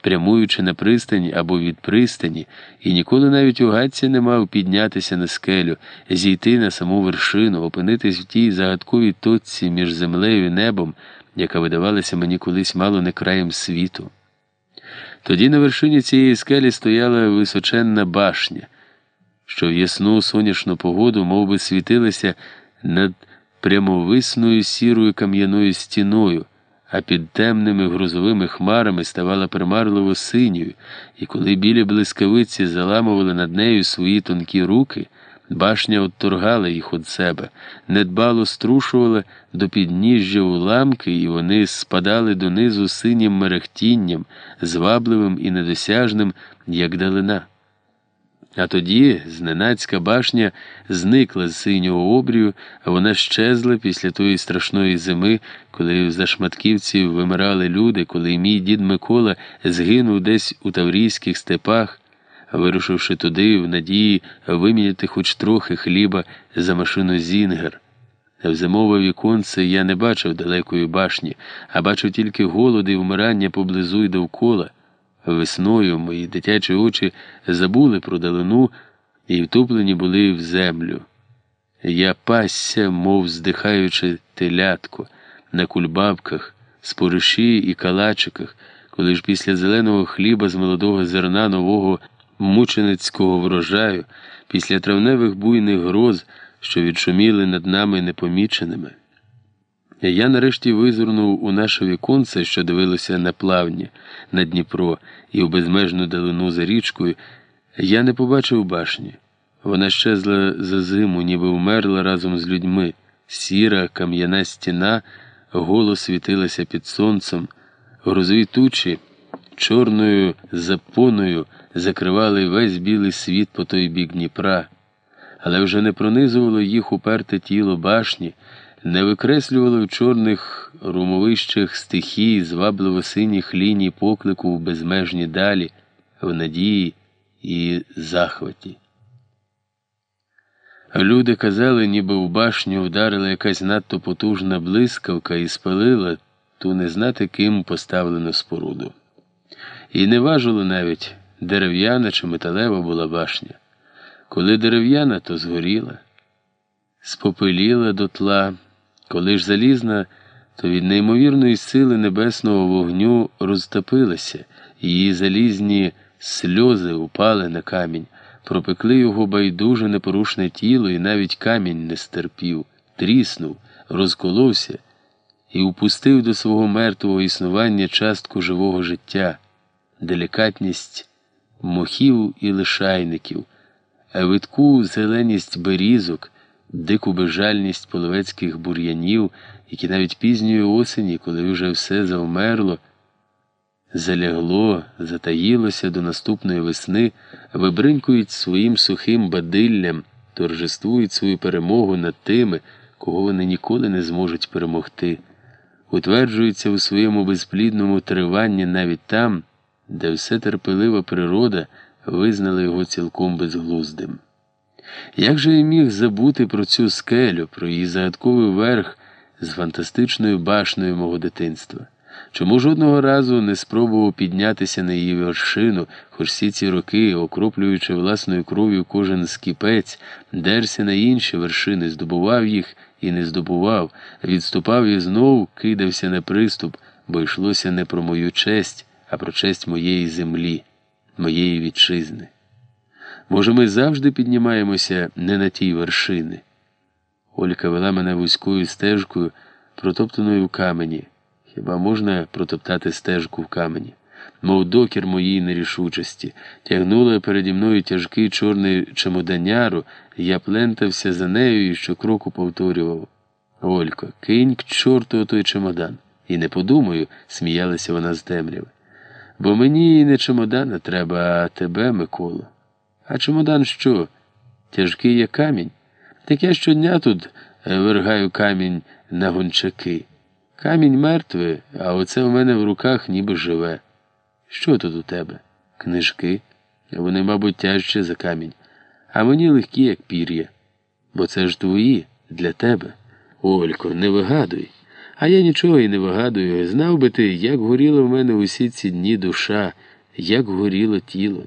прямуючи на пристань або від пристані, і ніколи навіть у гадці не мав піднятися на скелю, зійти на саму вершину, опинитись в тій загадковій точці між землею і небом, яка видавалася мені колись мало не краєм світу. Тоді на вершині цієї скелі стояла височенна башня, що в ясну сонячну погоду мов би, світилася над прямовисною сірою кам'яною стіною а під темними грузовими хмарами ставала примарливо синьою, і коли білі блискавиці заламували над нею свої тонкі руки, башня отторгала їх від себе, недбало струшувала до підніжжя уламки, і вони спадали донизу синім мерехтінням, звабливим і недосяжним, як далина. А тоді зненацька башня зникла з синього обрію, а вона щезла після тої страшної зими, коли в зашматківці вимирали люди, коли мій дід Микола згинув десь у таврійських степах, вирушивши туди в надії виміняти хоч трохи хліба за машину Зінгер. В зимове віконце я не бачив далекої башні, а бачив тільки голод і вмирання поблизу й довкола. Весною мої дитячі очі забули про далину і втуплені були в землю. Я пасся, мов здихаючи телятко, на кульбабках, спориші і калачиках, коли ж після зеленого хліба з молодого зерна нового мученицького врожаю, після травневих буйних гроз, що відшуміли над нами непоміченими. Я нарешті визирнув у наше віконце, що дивилося на плавні, на Дніпро і в безмежну далину за річкою. Я не побачив башні. Вона щезла за зиму, ніби вмерла разом з людьми. Сіра, кам'яна стіна голо світилася під сонцем, грузові тучі чорною запоною закривали весь білий світ по той бік Дніпра, але вже не пронизувало їх уперте тіло башні не викреслювали в чорних румовищах стихій, звабливо синіх ліній поклику в безмежні далі, в надії і захваті. Люди казали, ніби в башню вдарила якась надто потужна блискавка і спалила ту не знати ким поставлену споруду. І не важило навіть, дерев'яна чи металева була башня. Коли дерев'яна, то згоріла, спопиліла дотла. Коли ж залізна, то від неймовірної сили небесного вогню розтопилася, її залізні сльози упали на камінь, пропекли його байдуже непорушне тіло, і навіть камінь не стерпів, тріснув, розколовся і упустив до свого мертвого існування частку живого життя, делікатність мохів і лишайників, а видку зеленість берізок дику безжальність половецьких бур'янів, які навіть пізньої осені, коли вже все завмерло, залягло, затаїлося до наступної весни, вибринькують своїм сухим бадиллям, торжествують свою перемогу над тими, кого вони ніколи не зможуть перемогти, утверджуються у своєму безплідному триванні навіть там, де все терпелива природа визнала його цілком безглуздим. Як же я міг забути про цю скелю, про її загадковий верх з фантастичною башною мого дитинства? Чому жодного разу не спробував піднятися на її вершину, хоч всі ці роки, окроплюючи власною кров'ю кожен скіпець, дерся на інші вершини, здобував їх і не здобував, відступав і знов кидався на приступ, бо йшлося не про мою честь, а про честь моєї землі, моєї вітчизни. Може, ми завжди піднімаємося не на тій вершини. Олька вела мене вузькою стежкою, протоптаною в камені. Хіба можна протоптати стежку в камені? Мов докір моїй нерішучості, тягнула переді мною тяжкий чорний чемоданяру, я плентався за нею і щокроку повторював Олько, кинь к чорту той чемодан. І не подумаю, сміялася вона з темряви. Бо мені і не чемодана треба, а тебе, Микола. А чемодан що? Тяжкий є камінь. Так я щодня тут е, вергаю камінь на гончаки. Камінь мертвий, а оце у мене в руках ніби живе. Що тут у тебе? Книжки. Вони, мабуть, тяжче за камінь, а мені легкі, як пір'я. Бо це ж твої для тебе. Олько, не вигадуй. А я нічого і не вигадую. Знав би ти, як горіла в мене усі ці дні душа, як горіло тіло.